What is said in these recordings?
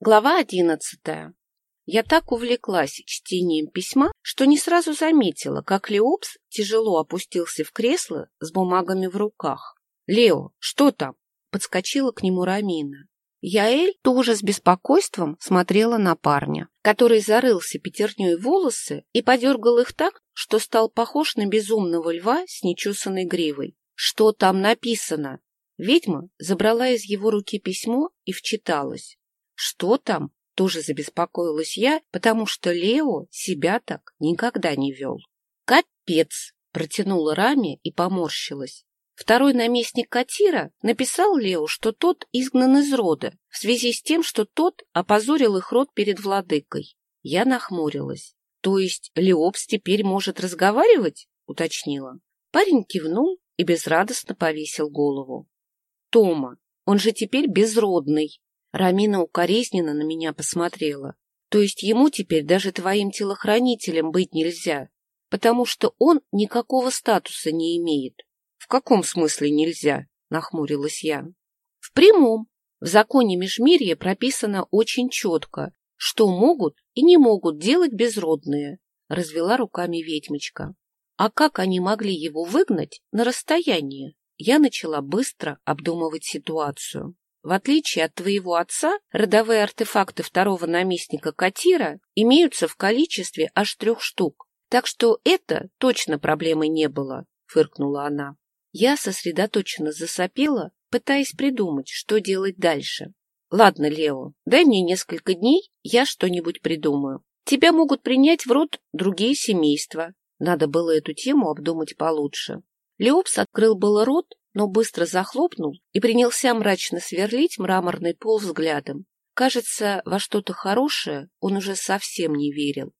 Глава одиннадцатая. Я так увлеклась чтением письма, что не сразу заметила, как Леопс тяжело опустился в кресло с бумагами в руках. «Лео, что там?» — подскочила к нему Рамина. Яэль тоже с беспокойством смотрела на парня, который зарылся пятерней волосы и подергал их так, что стал похож на безумного льва с нечесанной гривой. «Что там написано?» Ведьма забрала из его руки письмо и вчиталась. Что там? Тоже забеспокоилась я, потому что Лео себя так никогда не вел. Капец! Протянула Рами и поморщилась. Второй наместник Катира написал Лео, что тот изгнан из рода в связи с тем, что тот опозорил их род перед владыкой. Я нахмурилась. То есть Леопс теперь может разговаривать? Уточнила. Парень кивнул и безрадостно повесил голову. Тома, он же теперь безродный, Рамина укоризненно на меня посмотрела. То есть ему теперь даже твоим телохранителем быть нельзя, потому что он никакого статуса не имеет. В каком смысле нельзя? Нахмурилась я. В прямом. В законе Межмирья прописано очень четко, что могут и не могут делать безродные, развела руками ведьмочка. А как они могли его выгнать на расстояние? Я начала быстро обдумывать ситуацию. В отличие от твоего отца, родовые артефакты второго наместника Катира имеются в количестве аж трех штук. Так что это точно проблемой не было, фыркнула она. Я сосредоточенно засопела, пытаясь придумать, что делать дальше. Ладно, Лео, дай мне несколько дней, я что-нибудь придумаю. Тебя могут принять в род другие семейства. Надо было эту тему обдумать получше. Леопс открыл было рот, но быстро захлопнул и принялся мрачно сверлить мраморный пол взглядом. Кажется, во что-то хорошее он уже совсем не верил.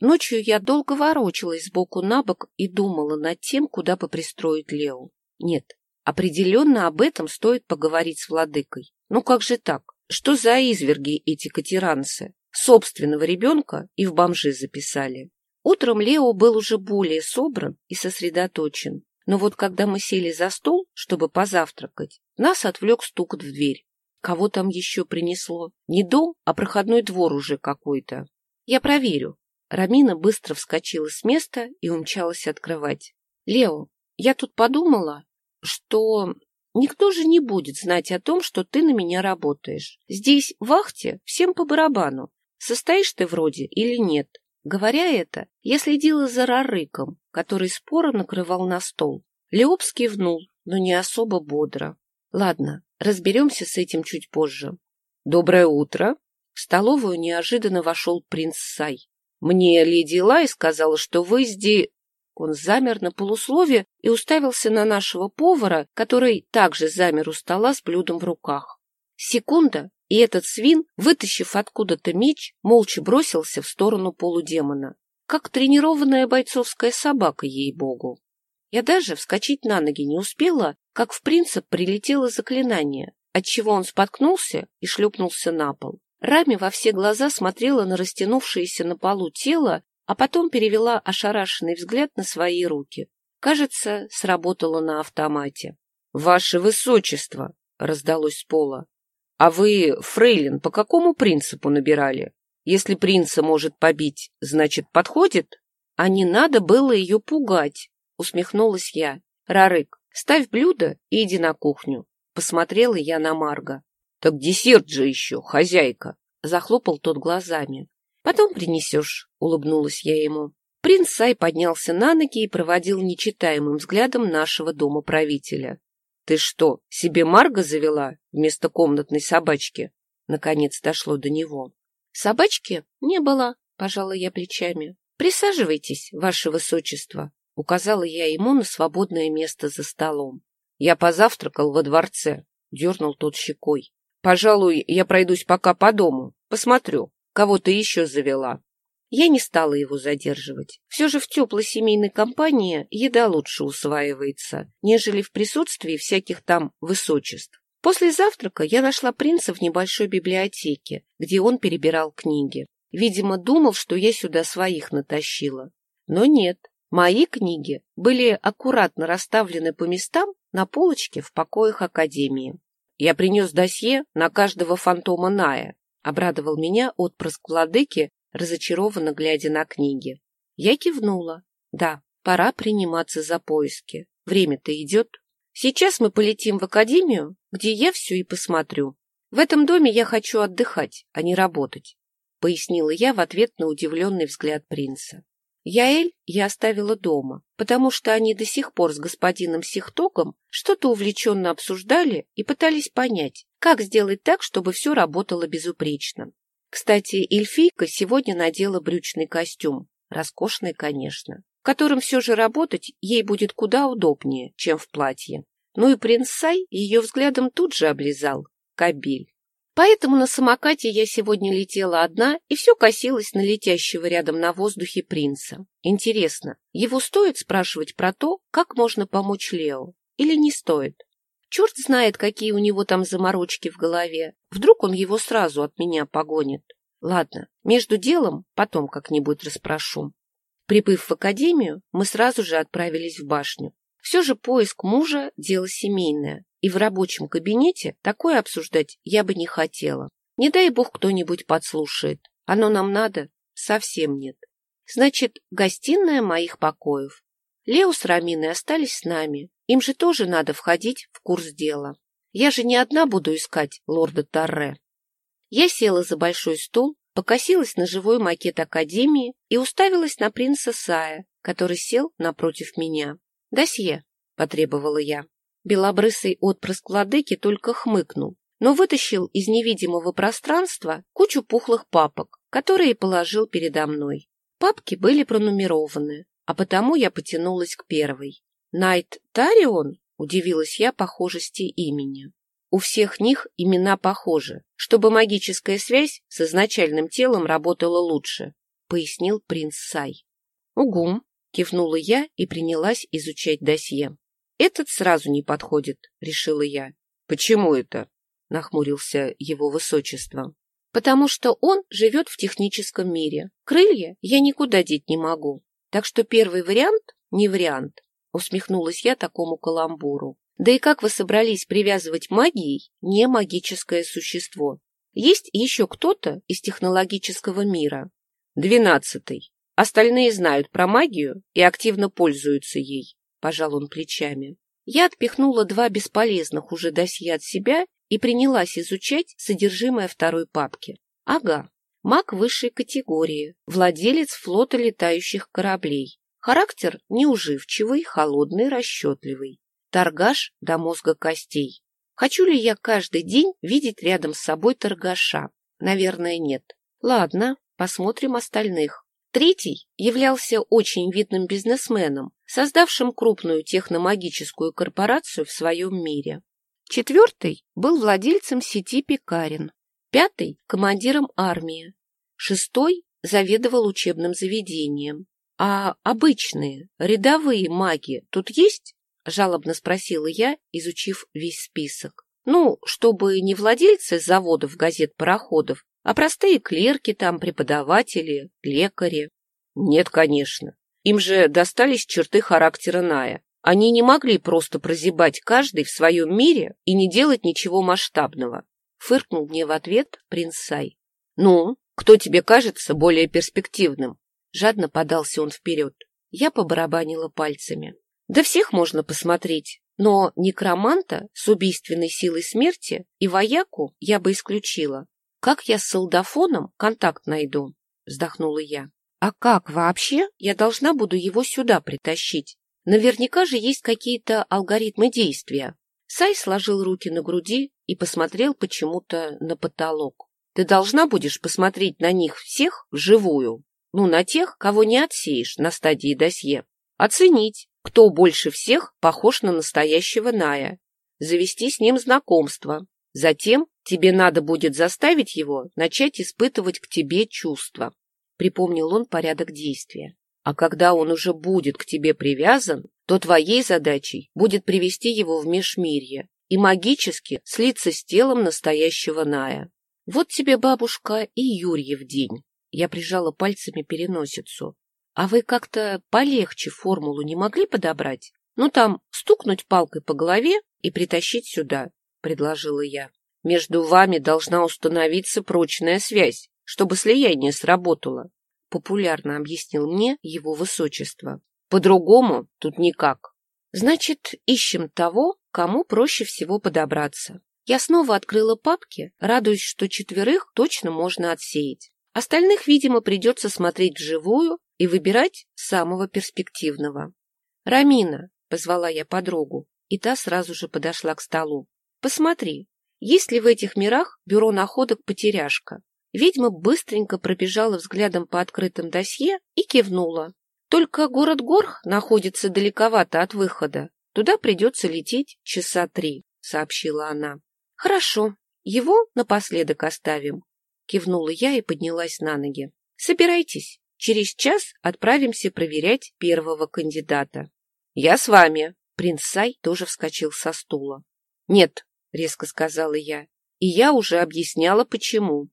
Ночью я долго ворочалась сбоку на бок и думала над тем, куда бы пристроить Лео. Нет, определенно об этом стоит поговорить с владыкой. Ну как же так? Что за изверги эти катеранцы? Собственного ребенка и в бомжи записали. Утром Лео был уже более собран и сосредоточен. Но вот когда мы сели за стол, чтобы позавтракать, нас отвлек стук в дверь. Кого там еще принесло? Не дом, а проходной двор уже какой-то. Я проверю. Рамина быстро вскочила с места и умчалась открывать. Лео, я тут подумала, что никто же не будет знать о том, что ты на меня работаешь. Здесь, в вахте, всем по барабану. Состоишь ты вроде или нет. Говоря это, я следила за Рарыком, который споро накрывал на стол. Леопс кивнул, но не особо бодро. Ладно, разберемся с этим чуть позже. Доброе утро. В столовую неожиданно вошел принц Сай. Мне леди Лай сказала, что вы здесь... Он замер на полуслове и уставился на нашего повара, который также замер у стола с блюдом в руках. Секунда, и этот свин, вытащив откуда-то меч, молча бросился в сторону полудемона, как тренированная бойцовская собака, ей-богу. Я даже вскочить на ноги не успела, как в принцип прилетело заклинание, отчего он споткнулся и шлепнулся на пол. Рами во все глаза смотрела на растянувшееся на полу тело, а потом перевела ошарашенный взгляд на свои руки. Кажется, сработало на автомате. — Ваше Высочество! — раздалось с пола. А вы, фрейлин, по какому принципу набирали? Если принца может побить, значит, подходит? А не надо было ее пугать, усмехнулась я. Рарык, ставь блюдо и иди на кухню. Посмотрела я на Марга. Так десерт же еще, хозяйка. Захлопал тот глазами. Потом принесешь, улыбнулась я ему. Принц Сай поднялся на ноги и проводил нечитаемым взглядом нашего дома правителя. Ты что, себе Марга завела вместо комнатной собачки? Наконец дошло до него. Собачки не было, пожала я плечами. Присаживайтесь, ваше высочество, указала я ему на свободное место за столом. Я позавтракал во дворце, дернул тот щекой. Пожалуй, я пройдусь пока по дому, посмотрю, кого ты еще завела. Я не стала его задерживать. Все же в теплой семейной компании еда лучше усваивается, нежели в присутствии всяких там высочеств. После завтрака я нашла принца в небольшой библиотеке, где он перебирал книги. Видимо, думал, что я сюда своих натащила. Но нет, мои книги были аккуратно расставлены по местам на полочке в покоях Академии. Я принес досье на каждого фантома Ная, Обрадовал меня отпрыск владыки, разочарованно глядя на книги. Я кивнула. Да, пора приниматься за поиски. Время-то идет. Сейчас мы полетим в академию, где я все и посмотрю. В этом доме я хочу отдыхать, а не работать, пояснила я в ответ на удивленный взгляд принца. Яэль я оставила дома, потому что они до сих пор с господином Сихтоком что-то увлеченно обсуждали и пытались понять, как сделать так, чтобы все работало безупречно. Кстати, эльфийка сегодня надела брючный костюм, роскошный, конечно, в котором все же работать ей будет куда удобнее, чем в платье. Ну и принц Сай ее взглядом тут же облизал. Кабель. Поэтому на самокате я сегодня летела одна и все косилась на летящего рядом на воздухе принца. Интересно, его стоит спрашивать про то, как можно помочь Лео? Или не стоит? Черт знает, какие у него там заморочки в голове. Вдруг он его сразу от меня погонит. Ладно, между делом потом как-нибудь расспрошу. Прибыв в академию, мы сразу же отправились в башню. Все же поиск мужа – дело семейное, и в рабочем кабинете такое обсуждать я бы не хотела. Не дай бог кто-нибудь подслушает. Оно нам надо? Совсем нет. Значит, гостиная моих покоев. Лео с Раминой остались с нами. Им же тоже надо входить в курс дела. Я же не одна буду искать лорда Торре. Я села за большой стол, покосилась на живой макет Академии и уставилась на принца Сая, который сел напротив меня. «Досье», — потребовала я. Белобрысый отпрыск владыки только хмыкнул, но вытащил из невидимого пространства кучу пухлых папок, которые положил передо мной. Папки были пронумерованы, а потому я потянулась к первой. «Найт Тарион?» — удивилась я похожести имени. У всех них имена похожи, чтобы магическая связь с изначальным телом работала лучше, — пояснил принц Сай. — Угу, — кивнула я и принялась изучать досье. Этот сразу не подходит, решила я. Почему это? Нахмурился его высочество. Потому что он живет в техническом мире. Крылья я никуда деть не могу. Так что первый вариант не вариант. Усмехнулась я такому каламбуру. Да и как вы собрались привязывать магией не магическое существо? Есть еще кто-то из технологического мира? Двенадцатый. Остальные знают про магию и активно пользуются ей пожал он плечами. Я отпихнула два бесполезных уже досье от себя и принялась изучать содержимое второй папки. Ага, маг высшей категории, владелец флота летающих кораблей. Характер неуживчивый, холодный, расчетливый. Торгаш до мозга костей. Хочу ли я каждый день видеть рядом с собой торгаша? Наверное, нет. Ладно, посмотрим остальных. Третий являлся очень видным бизнесменом, создавшим крупную техномагическую корпорацию в своем мире. Четвертый был владельцем сети Пекарин. Пятый – командиром армии. Шестой – заведовал учебным заведением. А обычные, рядовые маги тут есть? Жалобно спросила я, изучив весь список. Ну, чтобы не владельцы заводов, газет, пароходов, а простые клерки там, преподаватели, лекари. Нет, конечно. Им же достались черты характера Ная. Они не могли просто прозябать каждый в своем мире и не делать ничего масштабного. Фыркнул мне в ответ принц Сай. Ну, кто тебе кажется более перспективным? Жадно подался он вперед. Я побарабанила пальцами. Да всех можно посмотреть, но некроманта с убийственной силой смерти и вояку я бы исключила. Как я с солдафоном контакт найду? Вздохнула я. А как вообще я должна буду его сюда притащить? Наверняка же есть какие-то алгоритмы действия. Сай сложил руки на груди и посмотрел почему-то на потолок. Ты должна будешь посмотреть на них всех вживую. Ну, на тех, кого не отсеешь на стадии досье. Оценить, кто больше всех похож на настоящего Ная. Завести с ним знакомство. Затем Тебе надо будет заставить его начать испытывать к тебе чувства. Припомнил он порядок действия. А когда он уже будет к тебе привязан, то твоей задачей будет привести его в межмирье и магически слиться с телом настоящего Ная. Вот тебе, бабушка, и Юрьев день. Я прижала пальцами переносицу. А вы как-то полегче формулу не могли подобрать? Ну там, стукнуть палкой по голове и притащить сюда, предложила я. Между вами должна установиться прочная связь, чтобы слияние сработало, популярно объяснил мне его высочество. По-другому тут никак. Значит, ищем того, кому проще всего подобраться. Я снова открыла папки, радуясь, что четверых точно можно отсеять. Остальных, видимо, придется смотреть вживую и выбирать самого перспективного. «Рамина», — позвала я подругу, и та сразу же подошла к столу. «Посмотри, есть ли в этих мирах бюро находок «Потеряшка»?» Ведьма быстренько пробежала взглядом по открытым досье и кивнула. «Только город Горх находится далековато от выхода. Туда придется лететь часа три», — сообщила она. «Хорошо, его напоследок оставим», — кивнула я и поднялась на ноги. «Собирайтесь, через час отправимся проверять первого кандидата». «Я с вами», — принц Сай тоже вскочил со стула. «Нет», — резко сказала я, — «и я уже объясняла, почему.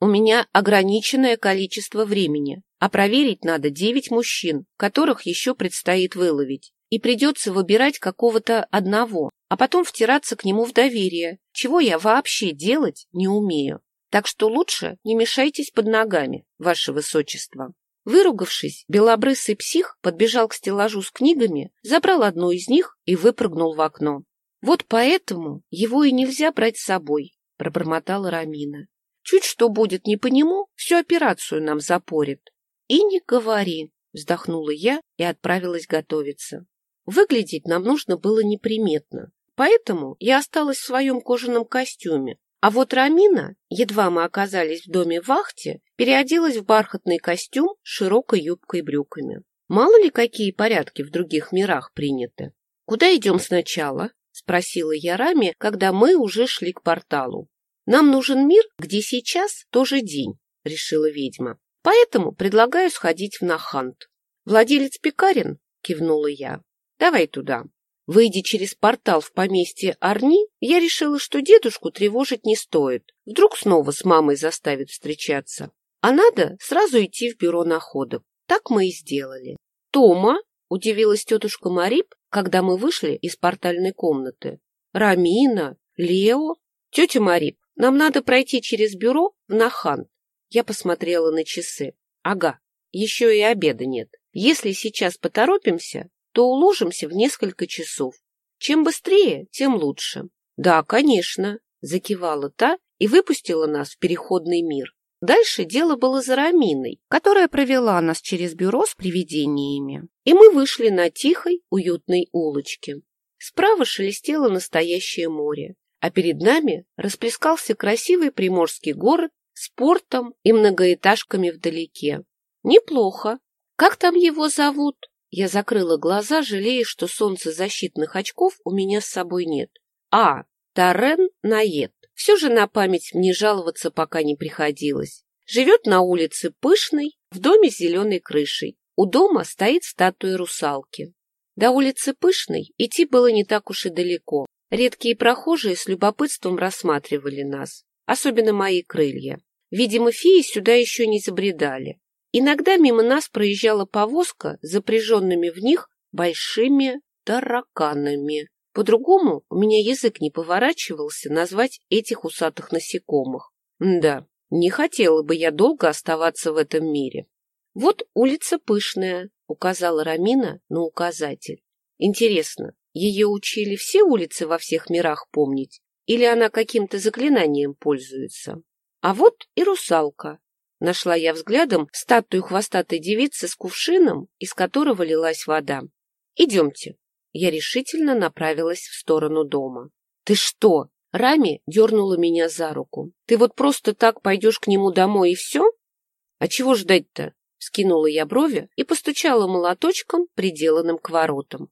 У меня ограниченное количество времени, а проверить надо девять мужчин, которых еще предстоит выловить и придется выбирать какого-то одного, а потом втираться к нему в доверие, чего я вообще делать не умею. Так что лучше не мешайтесь под ногами, ваше высочество. Выругавшись, белобрысый псих подбежал к стеллажу с книгами, забрал одну из них и выпрыгнул в окно. Вот поэтому его и нельзя брать с собой, пробормотала Рамина. Чуть что будет не по нему, всю операцию нам запорит. И не говори, вздохнула я и отправилась готовиться. Выглядеть нам нужно было неприметно, поэтому я осталась в своем кожаном костюме, а вот Рамина, едва мы оказались в доме вахте, переоделась в бархатный костюм с широкой юбкой и брюками. Мало ли какие порядки в других мирах приняты. «Куда идем сначала?» — спросила я Раме, когда мы уже шли к порталу. «Нам нужен мир, где сейчас тоже день», — решила ведьма. «Поэтому предлагаю сходить в Нахант». «Владелец пекарен?» — кивнула я. Давай туда. Выйдя через портал в поместье Арни, я решила, что дедушку тревожить не стоит. Вдруг снова с мамой заставит встречаться. А надо сразу идти в бюро находок. Так мы и сделали. «Тома?» — удивилась тетушка Марип, когда мы вышли из портальной комнаты. «Рамина? Лео? Тетя Марип, нам надо пройти через бюро в Нахан». Я посмотрела на часы. «Ага, еще и обеда нет. Если сейчас поторопимся, то уложимся в несколько часов. Чем быстрее, тем лучше. Да, конечно, закивала та и выпустила нас в переходный мир. Дальше дело было за Раминой, которая провела нас через бюро с привидениями, и мы вышли на тихой, уютной улочке. Справа шелестело настоящее море, а перед нами расплескался красивый приморский город с портом и многоэтажками вдалеке. Неплохо. Как там его зовут? Я закрыла глаза, жалея, что солнцезащитных очков у меня с собой нет. А, Тарен Наед. Все же на память мне жаловаться пока не приходилось. Живет на улице Пышной, в доме с зеленой крышей. У дома стоит статуя русалки. До улицы Пышной идти было не так уж и далеко. Редкие прохожие с любопытством рассматривали нас, особенно мои крылья. Видимо, феи сюда еще не забредали. Иногда мимо нас проезжала повозка с запряженными в них большими тараканами. По-другому у меня язык не поворачивался назвать этих усатых насекомых. Да, не хотела бы я долго оставаться в этом мире. Вот улица Пышная, указала Рамина на указатель. Интересно, ее учили все улицы во всех мирах помнить? Или она каким-то заклинанием пользуется? А вот и русалка. Нашла я взглядом статую хвостатой девицы с кувшином, из которого лилась вода. «Идемте». Я решительно направилась в сторону дома. «Ты что?» Рами дернула меня за руку. «Ты вот просто так пойдешь к нему домой и все?» «А чего ждать-то?» Скинула я брови и постучала молоточком, приделанным к воротам.